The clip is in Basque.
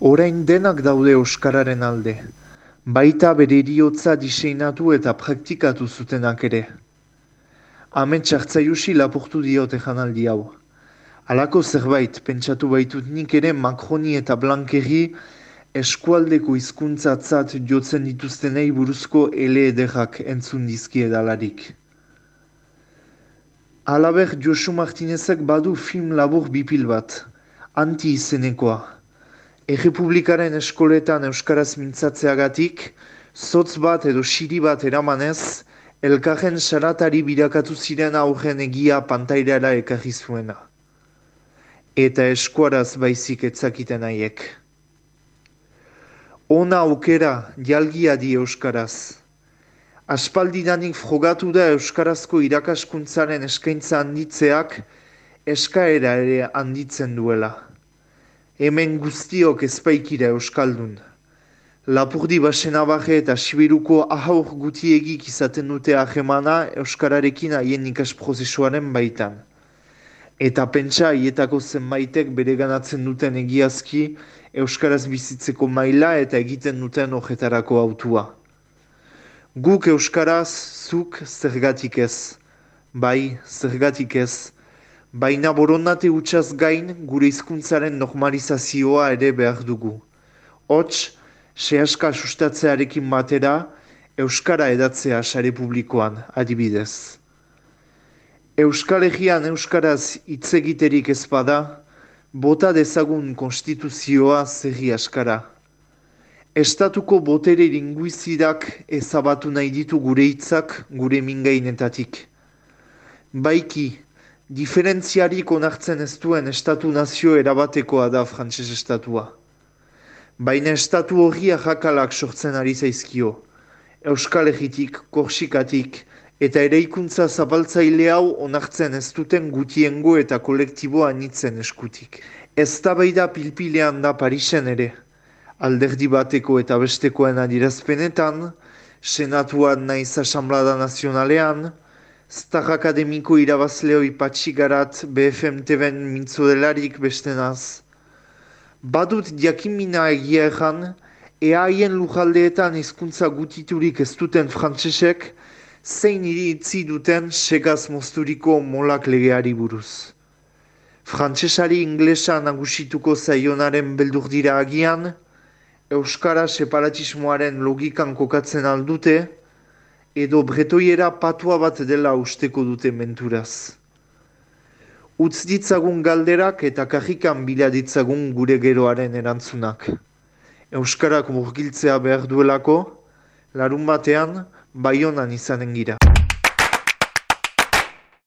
Orain denak daude Euskararen alde, baita bere heriotza diseinatu eta praktikatu zutenak ere. Amets hartzaiusi lapurtu diote janaldi hau. Halako zerbait, pentsatu baitut nik ere Makroni eta Blankeri eskualdeko hizkuntzatzat jotzen dituztenei buruzko ele ederrak entzun dizkie dalarik. Alaber Josu Martinezek badu film labur bipil bat, anti izenekoa. Errepublikaren eskoletan Euskaraz mintzatzeagatik, zotz bat edo siri bat eramanez, elkarren saratari birakatu ziren aurren egia pantairara ekarri zuena. Eta eskuaraz baizik etzakiten haiek. Ona aukera, jalgia di Euskaraz. Aspaldidanik frogatu da Euskarazko irakaskuntzaren eskaintza handitzeak, eskaera ere handitzen duela. Hemen guztiok ezpaikira Euskaldun. Lapurdi basen abaje eta sibiruko ahaur gutiegik izaten dute ahemana Euskararekin haien ikas prozesuaren baitan. Eta pentsa hietako zenbaitek bere ganatzen duten egiazki Euskaraz bizitzeko maila eta egiten duten horretarako autua. Guk Euskaraz, zuk zergatik ez. Bai, zergatik ez. Baina borondate utxaz gain gure hizkuntzaren normalizazioa ere behar dugu. Hots, sehaska sustatzearekin batera, Euskara edatzea sare publikoan, adibidez. Euskal Egean Euskaraz hitz egiterik ez bada, bota dezagun konstituzioa zerri askara. Estatuko botere linguizidak ezabatu nahi ditu gure hitzak gure mingainetatik. Baiki, diferentziarik onartzen ez duen estatu nazio erabatekoa da frantses estatua. Baina estatu hori jakalak sortzen ari zaizkio. Euskal Egitik, Korsikatik, eta eraikuntza zabaltzaile hau onartzen ez duten gutiengo eta kolektiboa anitzen eskutik. Ez da da pilpilean da Parisen ere, alderdi bateko eta bestekoen adirazpenetan, senatuan naiz asamblada nazionalean, Star Akademiko irabazleoi patxigarat BFM TV-en mintzodelarik bestenaz. Badut diakimina egia egan, ea haien lujaldeetan hizkuntza gutiturik ez duten frantsesek, zein iritzi duten segaz mozturiko molak legeari buruz. Frantsesari inglesa nagusituko zaionaren beldur dira agian, Euskara separatismoaren logikan kokatzen aldute, edo bretoiera patua bat dela usteko dute menturaz. Utz ditzagun galderak eta kajikan bila ditzagun gure geroaren erantzunak. Euskarak murgiltzea behar duelako, larun batean, baionan izanen gira.